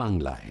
বাংলায়।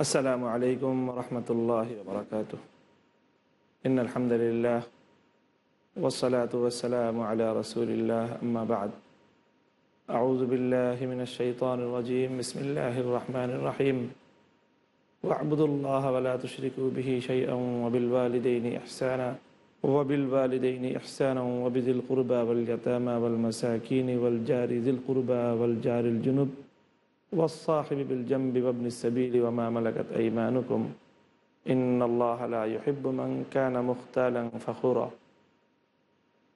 السلام عليكم ورحمة الله وبركاته. إن الحمد لله والصلاة والسلام على رسول الله أما بعد. أعوذ بالله من الشيطان الرجيم. بسم الله الرحمن الرحيم. واعبدوا الله ولا تشركوا به شيئا وبالوالدين إحسانا وبالوالدين إحسانا وبذي القربى واليتامى والمساكين والجار ذي القربى والجار الجنب والصاحب بالجنب وابن السبيل وما ملكت أيمانكم إن الله لا يحب من كان مختالا فخورا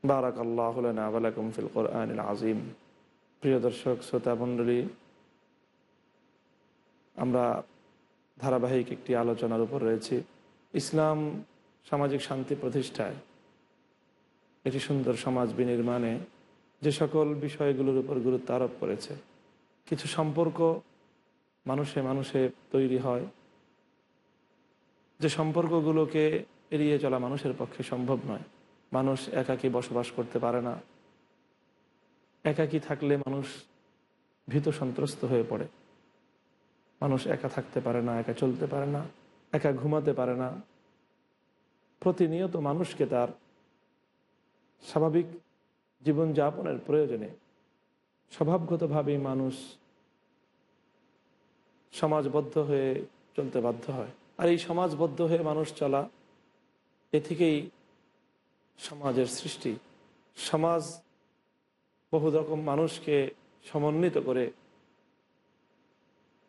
بارك الله لنا ولكم في القرآن العظيم প্রিয় দর্শক শ্রোতা মণ্ডলী আমরা ধারাবাহিক একটি আলোচনার উপর রয়েছি ইসলাম সামাজিক শান্তি প্রতিষ্ঠায় একটি সুন্দর সমাজ বিনির্মাণে যে সকল বিষয়গুলোর উপর গুরুত্ব আরোপ করেছে কিছু সম্পর্ক মানুষে মানুষে তৈরি হয়। যে সম্পর্কগুলোকে এড়িয়ে চলা মানুষের পক্ষে সম্ভব নয়। মানুষ একাকী বসবাস করতে পারে না। একাকী থাকলে মানুষ ভীত সন্ত্রস্ত হয়ে পড়ে। মানুষ একা থাকতে পারে না, একা চলতে পারে না, একা ঘুমাতে পারে না। প্রতিনিয়ত মানুষকে তার স্বাভাবিক জীবনযাপনের প্রয়োজনে স্বভাবগতভাবেই মানুষ সমাজবদ্ধ হয়ে চলতে বাধ্য হয়। আর এই সমাজবদ্ধ হয়ে মানুষ চলা, এ থেকেই সমাজের সৃষ্টি। সমাজ বহু রকম মানুষকে সমন্বিত করে,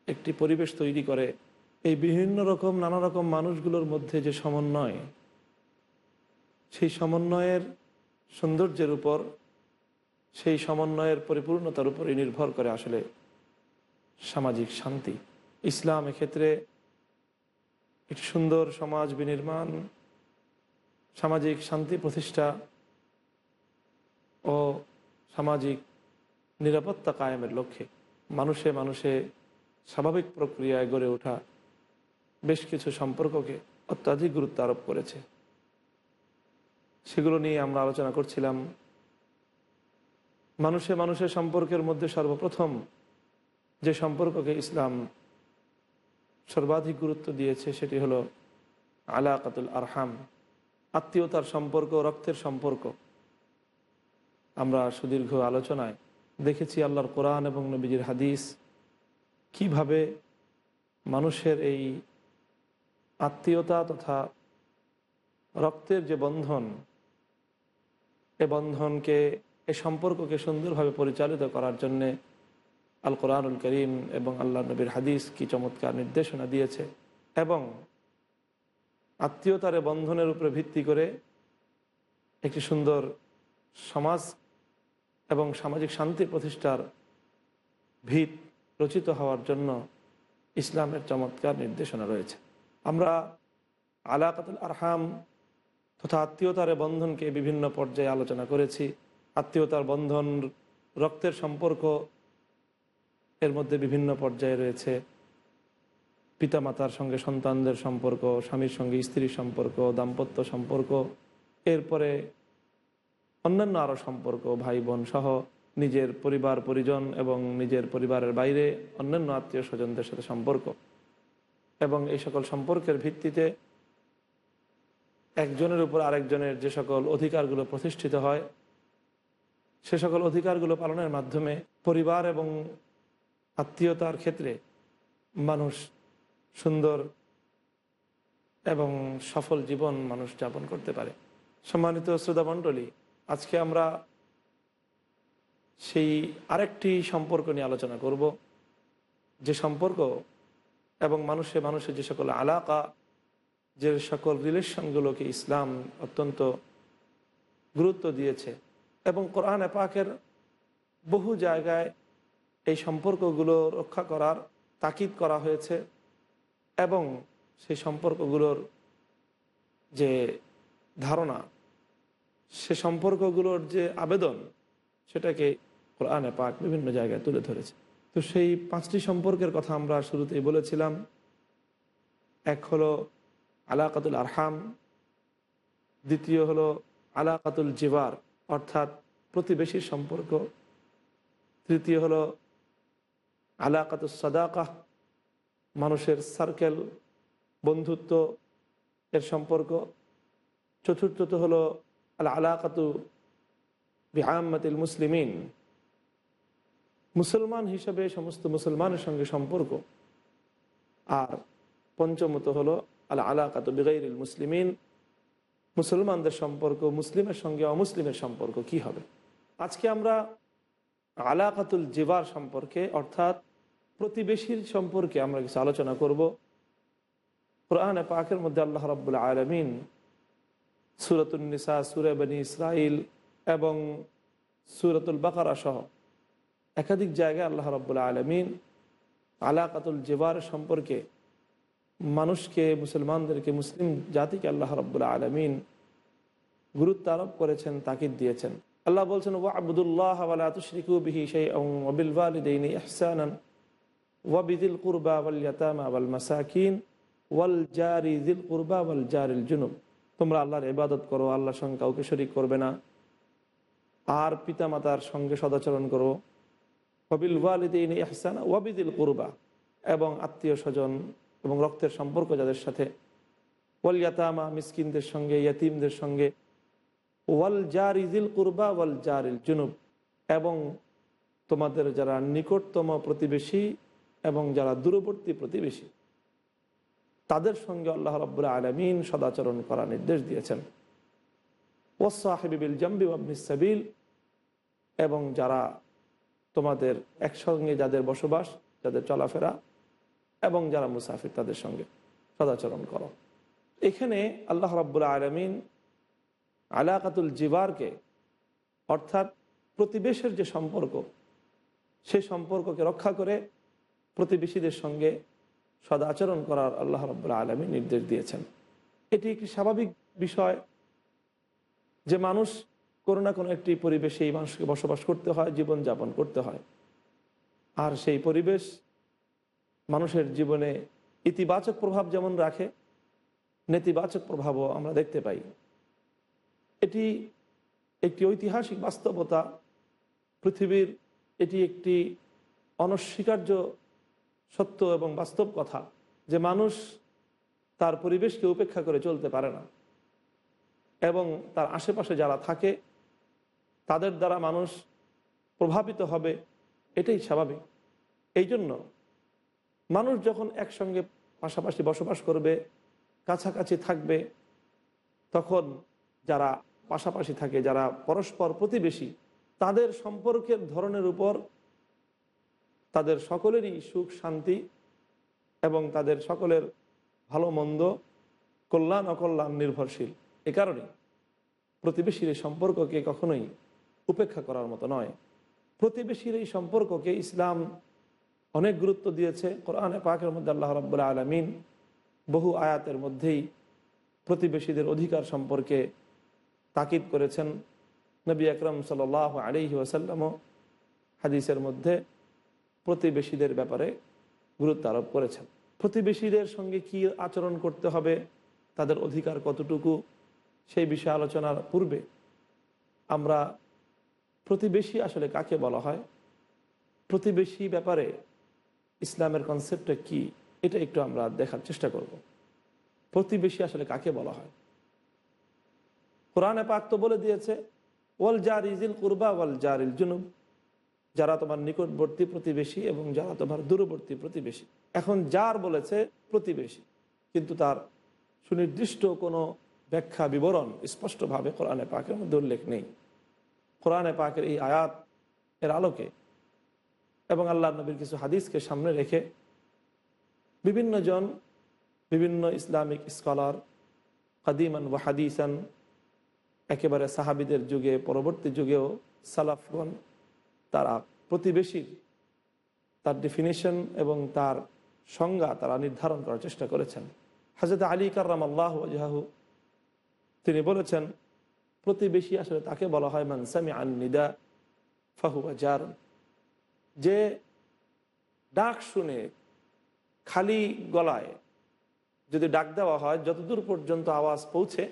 একটি পরিবেশ তৈরি করে। এই বিভিন্ন রকম, নানা রকম মানুষগুলোর মধ্যে যে সমন্বয়, সেই সমন্বয়ের সৌন্দর্যের উপর সেই সমন্বয়ের পরিপূর্ণতার উপরে নির্ভর করে আসলে সামাজিক শান্তি। ইসলাম এক্ষেত্রে একটি সুন্দর সমাজ বিনির্মাণ, সামাজিক শান্তি প্রতিষ্ঠা ও সামাজিক নিরাপত্তা কায়েমের লক্ষ্যে মানুষে মানুষে স্বাভাবিক প্রক্রিয়ায় গড়ে ওঠা বেশ কিছু সম্পর্ককে অত্যাধিক গুরুত্ব আরোপ করেছে। সেগুলো নিয়ে আমরা আলোচনা করছিলাম মানুষে মানুষের সম্পর্কের মধ্যে সর্বপ্রথম যে সম্পর্ককে ইসলাম সর্বাধিক গুরুত্ব দিয়েছে সেটি হলো আলাকাতুল আরহাম, আত্মীয়তার সম্পর্ক, রক্তের সম্পর্ক। আমরা সুদীর্ঘ আলোচনায় দেখেছি আল্লাহর কোরআন এবং নবীজির হাদিস কীভাবে মানুষের এই আত্মীয়তা তথা রক্তের যে বন্ধন, এ বন্ধনকে এ সম্পর্ককে সুন্দরভাবে পরিচালিত করার জন্যে আল কোরআনুল করিম এবং আল্লাহ নবীর হাদিস কি চমৎকার নির্দেশনা দিয়েছে এবং আত্মীয়তার বন্ধনের উপরে ভিত্তি করে একটি সুন্দর সমাজ এবং সামাজিক শান্তি প্রতিষ্ঠার ভিত রচিত হওয়ার জন্য ইসলামের চমৎকার নির্দেশনা রয়েছে। আমরা আলাকাতুল আরহাম তথা আত্মীয়তার বন্ধনকে বিভিন্ন পর্যায়ে আলোচনা করেছি। আত্মীয়তার বন্ধন, রক্তের সম্পর্ক এর মধ্যে বিভিন্ন পর্যায়ে রয়েছে। পিতামাতার সঙ্গে সন্তানদের সম্পর্ক, স্বামীর সঙ্গে স্ত্রীর সম্পর্ক, দাম্পত্য সম্পর্ক, এরপরে অন্যান্য আরও সম্পর্ক ভাই বোন সহ নিজের পরিবার, পরিজন এবং নিজের পরিবারের বাইরে অন্যান্য আত্মীয় স্বজনদের সাথে সম্পর্ক। এবং এই সকল সম্পর্কের ভিত্তিতে একজনের উপর আরেকজনের যে সকল অধিকারগুলো প্রতিষ্ঠিত হয় সে সকল অধিকারগুলো পালনের মাধ্যমে পরিবার এবং আত্মীয়তার ক্ষেত্রে মানুষ সুন্দর এবং সফল জীবন মানুষ যাপন করতে পারে। সম্মানিত শ্রোতামণ্ডলী আজকে আমরা সেই আরেকটি সম্পর্ক নিয়ে আলোচনা করব। যে সম্পর্ক এবং মানুষে মানুষের যে সকল আলাকা, যে সকল রিলেশনগুলোকে ইসলাম অত্যন্ত গুরুত্ব দিয়েছে এবং কোরআন পাকের বহু জায়গায় এই সম্পর্কগুলো রক্ষা করার তাকিদ করা হয়েছে এবং সেই সম্পর্কগুলোর যে ধারণা, সে সম্পর্কগুলোর যে আবেদন, সেটাকে কোরআনে পাক বিভিন্ন জায়গায় তুলে ধরেছে। তো সেই পাঁচটি সম্পর্কের কথা আমরা শুরুতেই বলেছিলাম। এক হলো আলাকাতুল আরহাম, দ্বিতীয় হলো আলাকাতুল জিবার। অর্থাৎ প্রতিবেশীর সম্পর্ক। তৃতীয় হলো আলাকাতুল সাদাকাহ মানুষের সার্কেল বন্ধুত্ব এর সম্পর্ক। চতুর্থত হলো আল আলাকাতু বিহাম্মাতিল মুসলিমিন, মুসলমান হিসাবে সমস্ত মুসলমানের সঙ্গে সম্পর্ক। আর পঞ্চমত হলো আল আলাকাতু বিগাইরিল মুসলিমিন মুসলমানদের সম্পর্ক, মুসলিমের সঙ্গে অমুসলিমের সম্পর্ক কি হবে? আজকে আমরা আলাকাতুল জিবার সম্পর্কে, অর্থাৎ প্রতিবেশীর সম্পর্কে আমরা কিছু আলোচনা করব। কোরআনে পাকের মধ্যে আল্লাহ রব্বুল আলমিন সুরতুলনিসা সুরে বনি ইসরাইল এবং সুরতুল বাকারা সহ একাধিক জায়গায় আল্লাহ রব্বুল আলমিন আলাকাতুল জেবার সম্পর্কে মানুষকে, মুসলমানদেরকে, মুসলিম জাতিকে আল্লাহ রব্বুল আলমিন গুরুত্ব আরোপ করেছেন তাকিদ দিয়েছেন। আল্লাহ বলছেন ও আবদুল্লাহ তুশরিকু বিহি সেই ওবিল ওয়ালিদাইনি ইহসানান ওয়াবিদিল কুরবা ওয়াল মাসাকিন ওয়াল জারি দিল কুরবা ওয়াল জারিল জুনুব। তোমরা আল্লাহর ইবাদত করো, আল্লাহর সঙ্গে কাউকে শরিক করবে না। আর পিতামাতার সঙ্গে সদাচরণ করো। ওয়াবিল ওয়ালিদিন ইহসান ওয়াবিদিল কুরবা। এবং আত্মীয় স্বজন এবং রক্তের সম্পর্ক যাদের সাথে। ওয়াল ইয়াতামা, মিসকিনদের সঙ্গে, ইয়াতিমদের সঙ্গে। ওয়াল জার ইজিল কুরবা, ওয়াল জারিল জুনুব। এবং তোমাদের যারা নিকটতম প্রতিবেশী এবং যারা দূরবর্তী প্রতিবেশী, তাদের সঙ্গে আল্লাহ রব্বুল আলমিন সদাচরণ করার নির্দেশ দিয়েছেন। ওসাহেবিল জাম্বি আবনিসাবিল এবং যারা তোমাদের একসঙ্গে যাদের বসবাস, যাদের চলাফেরা এবং যারা মুসাফির তাদের সঙ্গে সদাচরণ করো। এখানে আল্লাহ রব্বুল আলমিন আলাকাতুল জিবারকে অর্থাৎ প্রতিবেশের যে সম্পর্ক, সেই সম্পর্ককে রক্ষা করে প্রতিবেশীদের সঙ্গে সদাচরণ করার আল্লাহ রব্বুল্লা আলমী নির্দেশ দিয়েছেন। এটি একটি স্বাভাবিক বিষয় যে মানুষ কোনো না কোনো একটি পরিবেশে এই মানুষকে বসবাস করতে হয় জীবন যাপন করতে হয়। আর সেই পরিবেশ মানুষের জীবনে ইতিবাচক প্রভাব যেমন রাখে, নেতিবাচক প্রভাবও আমরা দেখতে পাই। এটি একটি ঐতিহাসিক বাস্তবতা। পৃথিবীর এটি একটি অনস্বীকার্য সত্য এবং বাস্তব কথা যে মানুষ তার পরিবেশকে উপেক্ষা করে চলতে পারে না এবং তার আশেপাশে যারা থাকে, তাদের দ্বারা মানুষ প্রভাবিত হবে, এটাই স্বাভাবিক। এই জন্য মানুষ যখন একসঙ্গে পাশাপাশি বসবাস করবে, কাছাকাছি থাকবে, তখন যারা পাশাপাশি থাকে, যারা পরস্পর প্রতিবেশী, তাদের সম্পর্কের ধরনের উপর তাদের সকলেরই সুখ, শান্তি এবং তাদের সকলের ভালো, মন্দ, কল্যাণ, অকল্যাণ নির্ভরশীল। এ কারণে প্রতিবেশীর এই সম্পর্ককে কখনোই উপেক্ষা করার মতো নয়। প্রতিবেশীর এই সম্পর্ককে ইসলাম অনেক গুরুত্ব দিয়েছে কোরআনে পাকের মধ্যে আল্লাহ রব্বুল্লা আলমিন বহু আয়াতের মধ্যেই প্রতিবেশীদের অধিকার সম্পর্কে তাকিদ করেছেন। নবী আকরম সাল আলিহি ওয়াসাল্লামও হাদিসের মধ্যে প্রতিবেশীদের ব্যাপারে গুরুত্ব আরোপ করেছেন। প্রতিবেশীদের সঙ্গে কি আচরণ করতে হবে, তাদের অধিকার কতটুকু, সেই বিষয়ে আলোচনার পূর্বে আমরা প্রতিবেশী আসলে কাকে বলা হয়, প্রতিবেশী ব্যাপারে ইসলামের কনসেপ্টটা কি? এটা একটু আমরা দেখার চেষ্টা করব। প্রতিবেশী আসলে কাকে বলা হয়? কোরআনে পাক তো বলে দিয়েছে, ওয়াল জার ইজিল কুরবা ওয়াল জার ইল জুনুব। যারা তোমার নিকটবর্তী প্রতিবেশী এবং যারা তোমার দূরবর্তী প্রতিবেশী। এখন যার বলেছে প্রতিবেশী, কিন্তু তার সুনির্দিষ্ট কোনো ব্যাখ্যা বিবরণ স্পষ্টভাবে কোরআনে পাকের মধ্যে উল্লেখ নেই। কোরআনে পাকের এই আয়াত এর আলোকে এবং আল্লাহ নবীর কিছু হাদিসকে সামনে রেখে বিভিন্ন জন বিভিন্ন ইসলামিক স্কলার কাদিমান ওয়া হাদিসান একেবারে সাহাবিদের যুগে, পরবর্তী যুগেও সালাফগণ তারা প্রতিবেশীর তার ডেফিনেশন এবং তার সংজ্ঞা তারা নির্ধারণ করার চেষ্টা করেছেন। হাজরত আলী কার্রাম আল্লাহ জাহু তিনি বলেছেন, প্রতিবেশী আসলে তাকে বলা হয় মানসামি আন নিদা ফাহুয়া যে ডাক শুনে খালি গলায় যদি ডাক দেওয়া হয়, যতদূর পর্যন্ত আওয়াজ পৌঁছে,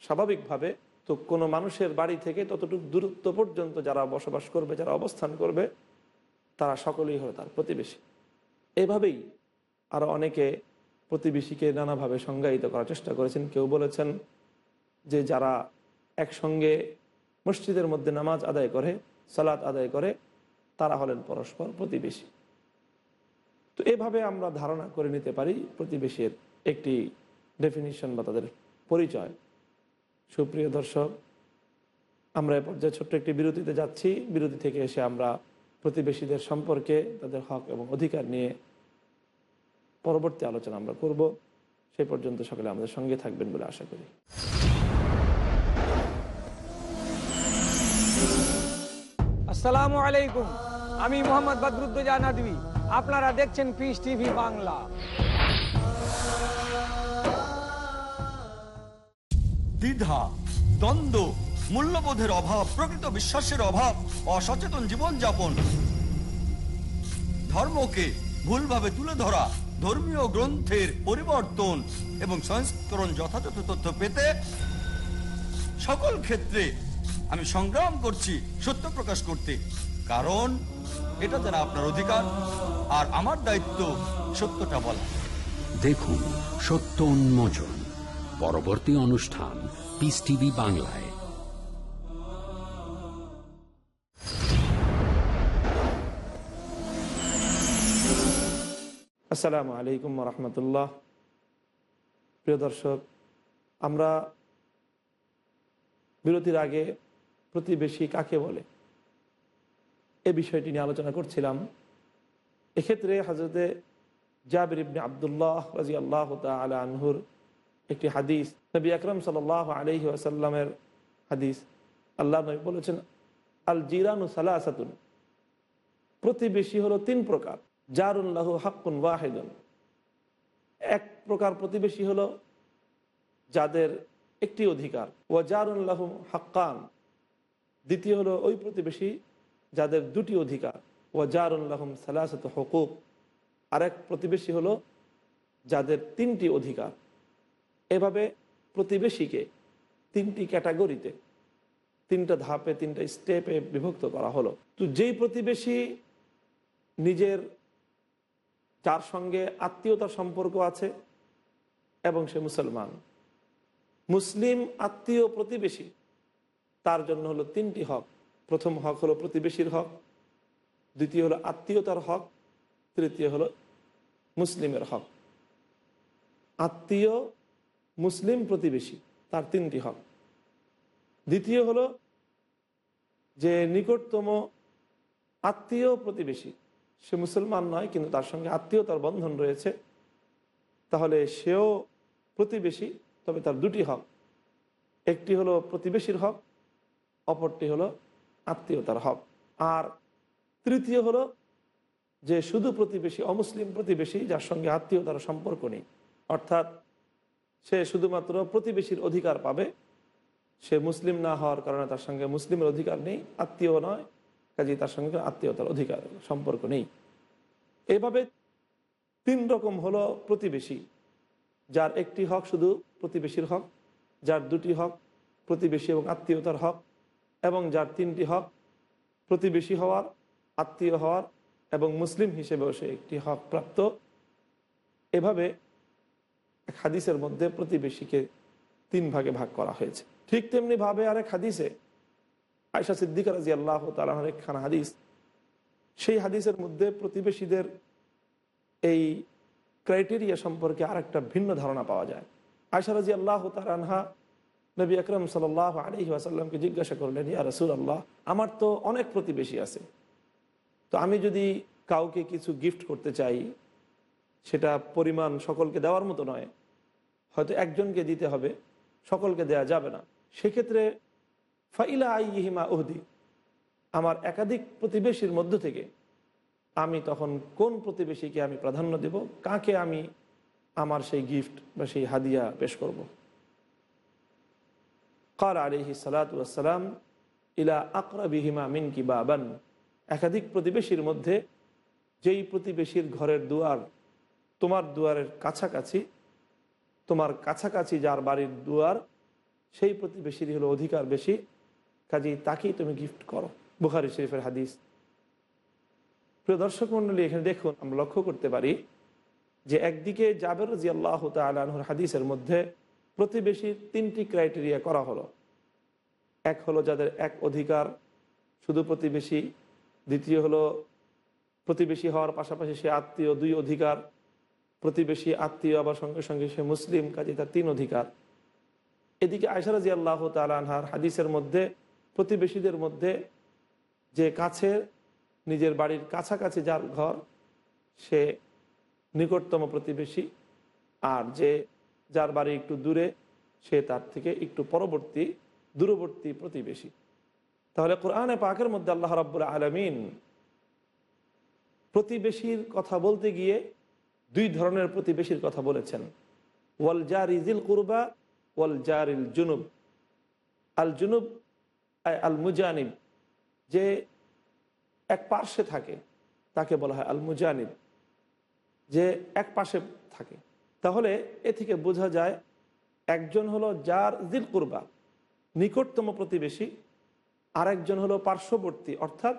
স্বাভাবিকভাবে তো কোনো মানুষের বাড়ি থেকে ততটুকু দূরত্ব পর্যন্ত যারা বসবাস করবে, যারা অবস্থান করবে, তারা সকলেই হলো তার প্রতিবেশী। এভাবেই আরও অনেকে প্রতিবেশীকে নানাভাবে সংজ্ঞায়িত করার চেষ্টা করেছেন। কেউ বলেছেন যে যারা একসঙ্গে মসজিদের মধ্যে নামাজ আদায় করে, সালাত আদায় করে তারা হলেন পরস্পর প্রতিবেশী। তো এভাবে আমরা ধারণা করে নিতে পারি প্রতিবেশীর একটি ডেফিনিশন বা তাদের পরিচয়। সুপ্রিয় দর্শক, আমরা এ পর্যায়ে ছোট্ট একটি বিরতিতে যাচ্ছি। বিরতি থেকে এসে আমরা প্রতিবেশীদের সম্পর্কে, তাদের হক এবং অধিকার নিয়ে পরবর্তী আলোচনা আমরা করব। সেই পর্যন্ত সকলে আমাদের সঙ্গে থাকবেন বলে আশা করি। আসসালামু আলাইকুম। আমি মোহাম্মদ বদরুদ্দোজা নদী আপনারা দেখছেন পিস টিভি বাংলা। দ্বিধা, দ্বন্দ্ব, মূল্যবোধের অভাব, প্রকৃত বিশ্বাসের অভাব, অসচেতন জীবনযাপন। ধর্মকে ভুলভাবে তুলে ধরা, ধর্মীয় গ্রন্থের পরিবর্তন এবং সংস্করণ যথাযথ তথ্য পেতে সকল ক্ষেত্রে আমি সংগ্রাম করছি, সত্য প্রকাশ করতে। কারণ এটা যেন আপনার অধিকার আর আমার দায়িত্ব সত্যটা বলা। দেখুন সত্য উন্মোচন পরবর্তী অনুষ্ঠান পিস টিভি বাংলায়। আসসালামু আলাইকুম রহমতুল্লাহ প্রিয় দর্শক আমরা বিরতির আগে প্রতিবেশী কাকে বলে? এ বিষয়টি নিয়ে আলোচনা করছিলাম। এক্ষেত্রে হাজরতে জাবির ইবনে আবদুল্লাহ রাজি আল্লাহ তালা আনহুর একটি হাদিস, নবী আকরম সাল আলহি আসাল্লামের হাদিস। আল্লাহ নবী বলেছেন, আল জিরানু সালাসাতুন। প্রতিবেশী হলো তিন প্রকার। জারুল্লাহ হাক্কুন ওয়াহেদুন। এক প্রকার প্রতিবেশী হলো যাদের একটি অধিকার। ও জারুল্লাহ হাক্কান। দ্বিতীয় হলো ওই প্রতিবেশী যাদের দুটি অধিকার ও জারুল্লাহম সালাসত হকুক। আরেক প্রতিবেশী হলো যাদের তিনটি অধিকার। এভাবে প্রতিবেশীকে তিনটি ক্যাটাগরিতে, তিনটা ধাপে, তিনটা স্টেপে বিভক্ত করা হলো। তো যেই প্রতিবেশী নিজের যার সঙ্গে আত্মীয়তার সম্পর্ক আছে এবং সে মুসলমান, মুসলিম আত্মীয় প্রতিবেশী, তার জন্য হলো তিনটি হক। প্রথম হক হলো প্রতিবেশীর হক, দ্বিতীয় হলো আত্মীয়তার হক, তৃতীয় হলো মুসলিমের হক। আত্মীয়, মুসলিম প্রতিবেশী, তার তিনটি হক। দ্বিতীয় হলো যে নিকটতম আত্মীয় প্রতিবেশী, সে মুসলমান নয়, কিন্তু তার সঙ্গে আত্মীয়তার বন্ধন রয়েছে, তাহলে সেও প্রতিবেশী, তবে তার দুটি হক। একটি হলো প্রতিবেশীর হক, অপরটি হলো আত্মীয়তার হক। আর তৃতীয় হলো যে শুধু প্রতিবেশী, অমুসলিম প্রতিবেশী, যার সঙ্গে আত্মীয়তার সম্পর্ক নেই, অর্থাৎ সে শুধুমাত্র প্রতিবেশীর অধিকার পাবে, সে মুসলিম না হওয়ার কারণে তার সঙ্গে মুসলিমের অধিকার নেই, আত্মীয় নয় কাজে তার সঙ্গে আত্মীয়তার অধিকার, সম্পর্ক নেই। এভাবে তিন রকম হলো প্রতিবেশী, যার একটি হক শুধু প্রতিবেশীর হক, যার দুটি হক প্রতিবেশী এবং আত্মীয়তার হক এবং যার তিনটি হক, প্রতিবেশী হওয়ার, আত্মীয় হওয়ার এবং মুসলিম হিসেবেও সে একটি হক প্রাপ্ত। এভাবে এক হাদিসের মধ্যে প্রতিবেশীকে তিন ভাগে ভাগ করা হয়েছে। ঠিক তেমনি ভাবে আরেক হাদিসে আয়সা সিদ্দিক রাজি আল্লাহ তালাহার একখানা হাদিস। সেই হাদিসের মধ্যে প্রতিবেশীদের এই ক্রাইটেরিয়া সম্পর্কে আরেকটা ভিন্ন ধারণা পাওয়া যায়। আয়সা রাজি আল্লাহ তালানহা নবী আকরম সাল আলহি আসাল্লামকে জিজ্ঞাসা করলেন, ইয়া রসুল আল্লাহ আমার তো অনেক প্রতিবেশী আছে তো আমি যদি কাউকে কিছু গিফট করতে চাই, সেটা পরিমাণ সকলকে দেওয়ার মতো নয়, হয়তো একজনকে দিতে হবে, সকলকে দেয়া যাবে না সেক্ষেত্রে ফাইলা আই আইহিমা ওহদি আমার একাধিক প্রতিবেশীর মধ্য থেকে আমি তখন কোন প্রতিবেশীকে আমি প্রাধান্য দেব, কাকে আমি আমার সেই গিফট বা সেই হাদিয়া পেশ করব। কার আলিহি সালাতাম ইলা আকরাবিহিমা মিন কি বাবান একাধিক প্রতিবেশীর মধ্যে যেই প্রতিবেশীর ঘরের দুয়ার তোমার দুয়ারের কাছাকাছি, তোমার কাছাকাছি যার বাড়ির দুয়ার, সেই প্রতিবেশীর হলো অধিকার বেশি। কাজেই তাকেই তুমি গিফট করো। বুখারি শরীফের হাদিস। প্রিয় দর্শক মণ্ডলী, এখানে দেখুন, আমরা লক্ষ্য করতে পারি যে একদিকে জাবের রাজি আল্লাহ তালহুর হাদিসের মধ্যে প্রতিবেশীর তিনটি ক্রাইটেরিয়া করা হলো। এক হলো যাদের এক অধিকার, শুধু প্রতিবেশী। দ্বিতীয় হলো প্রতিবেশী হওয়ার পাশাপাশি সে আত্মীয় দুই অধিকার, প্রতিবেশী আত্মীয় আবার সঙ্গে সঙ্গে সে মুসলিম কাজে তার তিন অধিকার। এদিকে আয়সারাজি আল্লাহ তালানহার হাদিসের মধ্যে, প্রতিবেশীদের মধ্যে যে কাছের নিজের বাড়ির কাছাকাছি যার ঘর, সে নিকটতম প্রতিবেশী। আর যে যার বাড়ি একটু দূরে, সে তার থেকে একটু পরবর্তী, দূরবর্তী প্রতিবেশী। তাহলে কোরআনে পাকের মধ্যে আল্লাহ রাব্বুল আলমিন প্রতিবেশীর কথা বলতে গিয়ে দুই ধরনের প্রতিবেশীর কথা বলেছেন। ওয়াল জার ইজিল কুরবা, ওয়াল জারিল জুনুব। আল জুনুব আল মুজানিব। যে এক পার্শ্বে থাকে, তাকে বলা হয় আল মুজানিব। যে এক পাশে থাকে। তাহলে এ থেকে বোঝা যায় একজন হলো যার দিল কুরবা নিকটতম প্রতিবেশী, আরেকজন হলো পার্শ্ববর্তী অর্থাৎ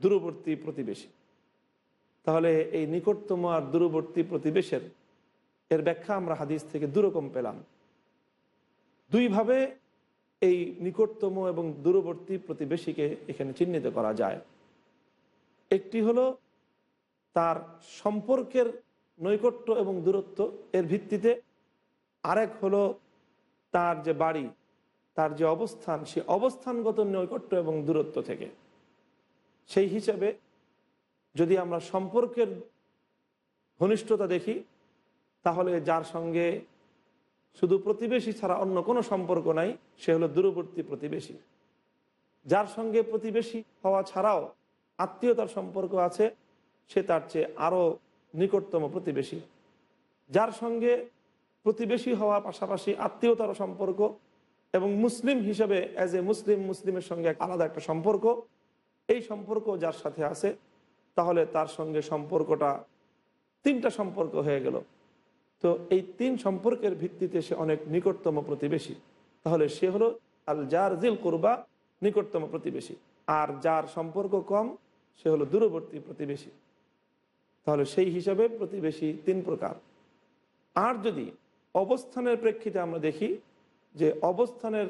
দূরবর্তী প্রতিবেশী। তাহলে এই নিকটতম আর দূরবর্তী প্রতিবেশের এর ব্যাখ্যা আমরা হাদিস থেকে দুরকম পেলাম। দুইভাবে এই নিকটতম এবং দূরবর্তী প্রতিবেশীকে এখানে চিহ্নিত করা যায়। একটি হলো তার সম্পর্কের নৈকট্য এবং দূরত্ব এর ভিত্তিতে আরেক হলো তার যে বাড়ি, তার যে অবস্থান, সে অবস্থানগত নৈকট্য এবং দূরত্ব থেকে। সেই হিসাবে যদি আমরা সম্পর্কের ঘনিষ্ঠতা দেখি, তাহলে যার সঙ্গে শুধু প্রতিবেশী ছাড়া অন্য কোনো সম্পর্ক নাই, সে হলো দূরবর্তী প্রতিবেশী। যার সঙ্গে প্রতিবেশী হওয়া ছাড়াও আত্মীয়তার সম্পর্ক আছে, সে তার চেয়ে আরও নিকটতম প্রতিবেশী, যার সঙ্গে প্রতিবেশী হওয়ার পাশাপাশি আত্মীয়তার সম্পর্ক এবং মুসলিম হিসেবে অ্যাজ এ মুসলিম, মুসলিমের সঙ্গে আলাদা একটা সম্পর্ক, এই সম্পর্ক যার সাথে আছে, তাহলে তার সঙ্গে সম্পর্কটা তিনটা সম্পর্ক হয়ে গেল। তো এই তিন সম্পর্কের ভিত্তিতে সে অনেক নিকটতম প্রতিবেশী। তাহলে সে হলো আল জার জিল করবা, নিকটতম প্রতিবেশী। আর যার সম্পর্ক কম, সে হলো দূরবর্তী প্রতিবেশী। তাহলে সেই হিসাবে প্রতিবেশী তিন প্রকার। আর যদি অবস্থানের প্রেক্ষিতে আমরা দেখি যে অবস্থানের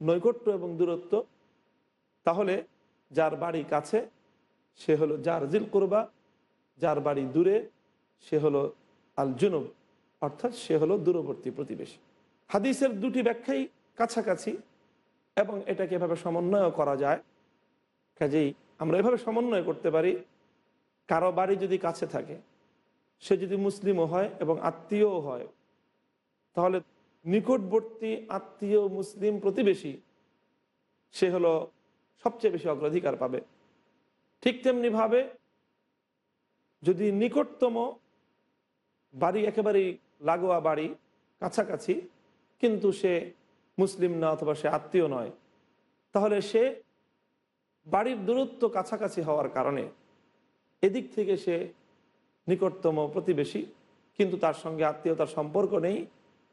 নৈকট্য এবং দূরত্ব, তাহলে যার বাড়ি কাছে সে হলো যার জিল করবা যার বাড়ি দূরে সে হলো আল জুনুব অর্থাৎ সে হলো দূরবর্তী প্রতিবেশী। হাদিসের দুটি ব্যাখ্যাই কাছাকাছি এবং এটাকে এভাবে সমন্বয় করা যায়। কাজেই আমরা এভাবে সমন্বয় করতে পারি কারও বাড়ি যদি কাছে থাকে, সে যদি মুসলিমও হয় এবং আত্মীয়ও হয়, তাহলে নিকটবর্তী আত্মীয় মুসলিম প্রতিবেশী, সে হলো সবচেয়ে বেশি অগ্রাধিকার পাবে। ঠিক তেমনিভাবে যদি নিকটতম বাড়ি একেবারেই লাগোয়া বাড়ি, কাছাকাছি, কিন্তু সে মুসলিম না অথবা সে আত্মীয় নয়, তাহলে সে বাড়ির দূরত্ব কাছাকাছি হওয়ার কারণে এদিক থেকে সে নিকটতম প্রতিবেশী, কিন্তু তার সঙ্গে আত্মীয়তার সম্পর্ক নেই।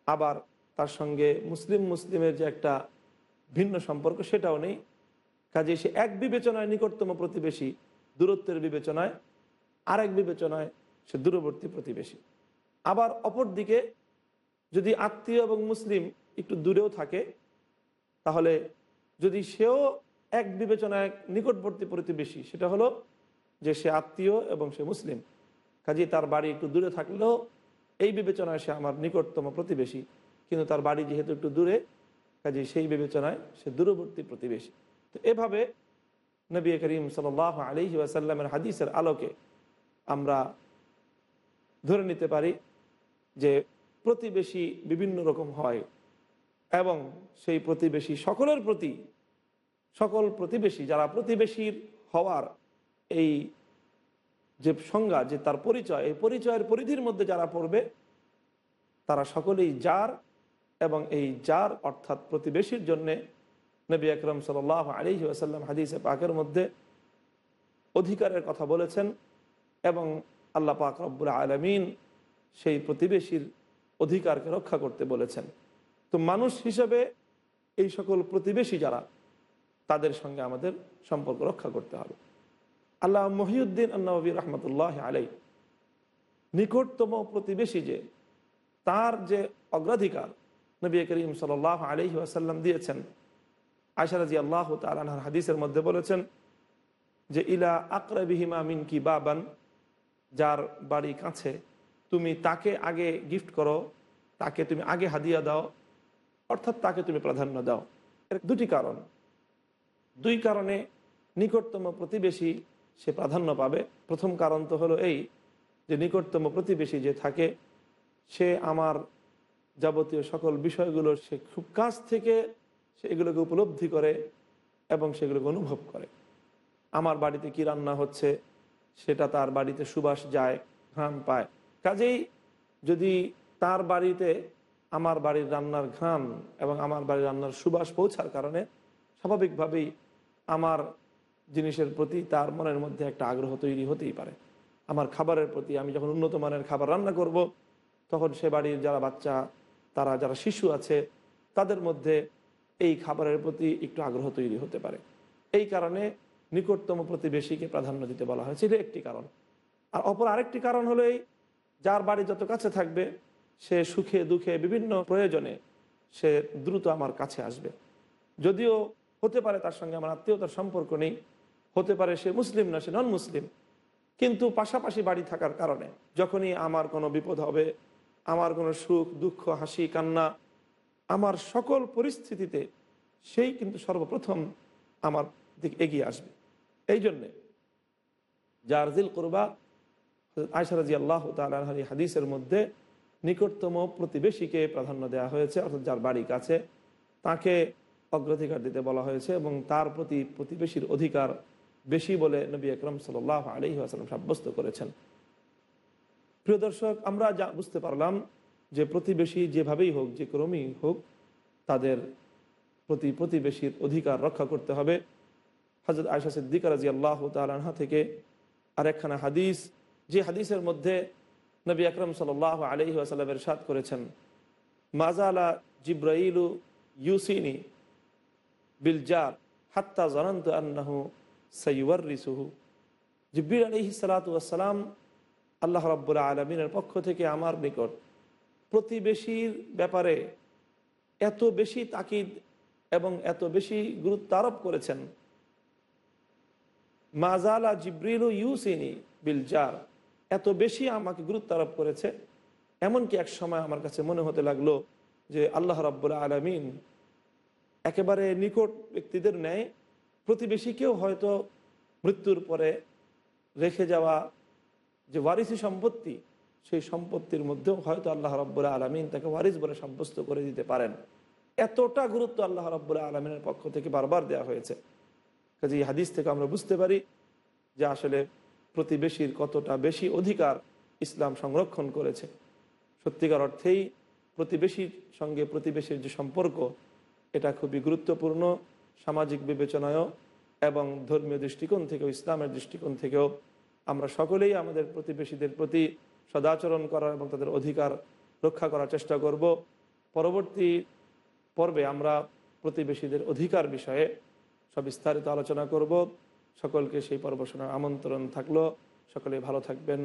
আবার তার সঙ্গে মুসলিম মুসলিমের যে একটা ভিন্ন সম্পর্ক, সেটাও নেই। কাজে সে এক বিবেচনায় নিকটতম প্রতিবেশী, দূরত্বের বিবেচনায়। আরেক বিবেচনায় সে দূরবর্তী প্রতিবেশী। আবার অপরদিকে যদি আত্মীয় এবং মুসলিম একটু দূরেও থাকে, তাহলে যদি সেও এক বিবেচনায় নিকটবর্তী প্রতিবেশী, সেটা হলো যে সে আত্মীয় এবং সে মুসলিম। কাজে তার বাড়ি একটু দূরে থাকলেও এই বিবেচনায় সে আমার নিকটতম প্রতিবেশী। কিন্তু তার বাড়ি যেহেতু একটু দূরে কাজে সেই বিবেচনায় সে দূরবর্তী প্রতিবেশী। তো এভাবে নবী করিম সাল আলহি আসাল্লামের হাদিসের আলোকে আমরা ধরে নিতে পারি যে প্রতিবেশী বিভিন্ন রকম হয় এবং সেই প্রতিবেশী সকলের প্রতি, সকল প্রতিবেশী যারা প্রতিবেশীর হওয়ার এই যে সংজ্ঞা, যে তার পরিচয়, এই পরিচয়ের পরিধির মধ্যে যারা পড়বে, তারা সকলেই যার এবং এই যার অর্থাৎ প্রতিবেশীর জন্যে নবী আকরম সাল আলী আসাল্লাম হাদিসে পাকের মধ্যে অধিকারের কথা বলেছেন এবং আল্লাহ পাক রব্বুল আলমিন সেই প্রতিবেশীর অধিকারকে রক্ষা করতে বলেছেন। তো মানুষ হিসেবে এই সকল প্রতিবেশী যারা, তাদের সঙ্গে আমাদের সম্পর্ক রক্ষা করতে হবে। আল্লাহ মহিউদ্দিন আন্নবী রহমতুল্লাহ আলাই নিকটতম প্রতিবেশী যে, তার যে অগ্রাধিকার নবী করিম সাল আলহি আসাল্লাম দিয়েছেন আয়সারাজি আল্লাহ তালার হাদিসের মধ্যে বলেছেন যে, ইলা আকরাবিহিমা মিন কি বাবান যার বাড়ি কাছে তুমি তাকে আগে গিফট করো, তাকে তুমি আগে হাদিয়া দাও, অর্থাৎ তাকে তুমি প্রাধান্য দাও। এর দুটি কারণ। দুই কারণে নিকটতম প্রতিবেশী সে প্রাধান্য পাবে। প্রথম কারণ তো হলো এই যে নিকটতম প্রতিবেশী যে থাকে, সে আমার যাবতীয় সকল বিষয়গুলো সে খুব কাছ থেকে সে এগুলোকে উপলব্ধি করে এবং সেগুলোকে অনুভব করে। আমার বাড়িতে কি রান্না হচ্ছে, সেটা তার বাড়িতে সুবাস যায়, ঘ্রাণ পায়। কাজেই যদি তার বাড়িতে আমার বাড়ির রান্নার ঘ্রাণ এবং আমার বাড়ির রান্নার সুবাস পৌঁছার কারণে, স্বাভাবিকভাবেই আমার জিনিসের প্রতি তার মনের মধ্যে একটা আগ্রহ তৈরি হতেই পারে। আমার খাবারের প্রতি আমি যখন উন্নত মানের খাবার রান্না করব, তখন সে বাড়ির যারা বাচ্চা, তারা যারা শিশু আছে, তাদের মধ্যে এই খাবারের প্রতি একটু আগ্রহ তৈরি হতে পারে। এই কারণে নিকটতম প্রতিবেশীকে প্রাধান্য দিতে বলা হয়েছে। এটা একটি কারণ। আর অপর আরেকটি কারণ হলো এই, যার বাড়ি যত কাছে থাকবে, সে সুখে, দুঃখে, বিভিন্ন প্রয়োজনে সে দ্রুত আমার কাছে আসবে। যদিও হতে পারে তার সঙ্গে আমার আত্মীয়তার সম্পর্ক নেই হতে পারে সে মুসলিম না, সে নন মুসলিম কিন্তু পাশাপাশি বাড়ি থাকার কারণে যখনই আমার কোনো বিপদ হবে, আমার কোনো সুখ, দুঃখ, হাসি, কান্না, আমার সকল পরিস্থিতিতে সেই কিন্তু সর্বপ্রথম আমার দিক এগিয়ে আসবে। এই জন্যে জারজিল করবা আয়সারাজি আল্লাহ তালী হাদিসের মধ্যে নিকটতম প্রতিবেশীকে প্রাধান্য দেওয়া হয়েছে, অর্থাৎ যার বাড়ি কাছে, তাকে অগ্রাধিকার দিতে বলা হয়েছে এবং তার প্রতি প্রতিবেশীর অধিকার বেশি বলে নবী আকরম সাল আলহি আসালাম সাব্যস্ত করেছেন। প্রিয় দর্শক, আমরা যা বুঝতে পারলাম যে প্রতিবেশী যেভাবেই হোক, যে ক্রমেই হোক, তাদের প্রতি প্রতিবেশীর অধিকার রক্ষা করতে হবে। হজরত আয়সা সিদ্দিক রাজি আল্লাহ তালহা থেকে আরেকখানা হাদিস, যে হাদিসের মধ্যে নবী আকরম সাল আলহি আসাল্লামের সাদ করেছেন মাজালা জিব্রাইলু ইউসিনি বিলজার হাত্তা জনন্ত আন্নাহু সৈওয়ার রিসুহু জিব্বির আলহি সালাতাম আল্লাহ রব্বুল্লা আলমিনের পক্ষ থেকে আমার নিকট প্রতিবেশীর ব্যাপারে এত বেশি তাকিদ এবং এত বেশি গুরুত্ব আরোপ করেছেন। মাজালা জিব্রিল ইউসিনি বিলজার এত বেশি আমাকে গুরুত্ব আরোপ করেছে। এমনকি এক সময় আমার কাছে মনে হতে লাগল যে আল্লাহ রাব্বুল আলমিন একেবারে নিকট ব্যক্তিদের ন্যায় প্রতিবেশীকেও হয়তো মৃত্যুর পরে রেখে যাওয়া যে ওয়ারিসি সম্পত্তি, সেই সম্পত্তির মধ্যেও হয়তো আল্লাহ রব্বুল আলমিন তাকে ওয়ারিস বলে সাব্যস্ত করে দিতে পারেন। এতটা গুরুত্ব আল্লাহ রব্বুল আলমিনের পক্ষ থেকে বারবার দেওয়া হয়েছে। কাজে এই হাদিস থেকে আমরা বুঝতে পারি যে আসলে প্রতিবেশীর কতটা বেশি অধিকার ইসলাম সংরক্ষণ করেছে। সত্যিকার অর্থেই প্রতিবেশীর সঙ্গে প্রতিবেশীর যে সম্পর্ক, এটা খুবই গুরুত্বপূর্ণ। সামাজিক বিবেচনায়ও এবং ধর্মীয় দৃষ্টিকোণ থেকেও, ইসলামের দৃষ্টিকোণ থেকেও আমরা সকলেই আমাদের প্রতিবেশীদের প্রতি সদাচরণ করার এবং তাদের অধিকার রক্ষা করার চেষ্টা করব। পরবর্তী পর্বে আমরা প্রতিবেশীদের অধিকার বিষয়ে সবিস্তারিত আলোচনা করব। সকলকে সেই পর্ব শোনার আমন্ত্রণ থাকল। সকলে ভালো থাকবেন।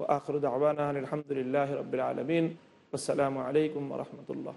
ও আখরুদ আবানা আলহামদুলিল্লাহ রবিল আলমিন। আসসালামু আলাইকুম রহমতুল্লাহ।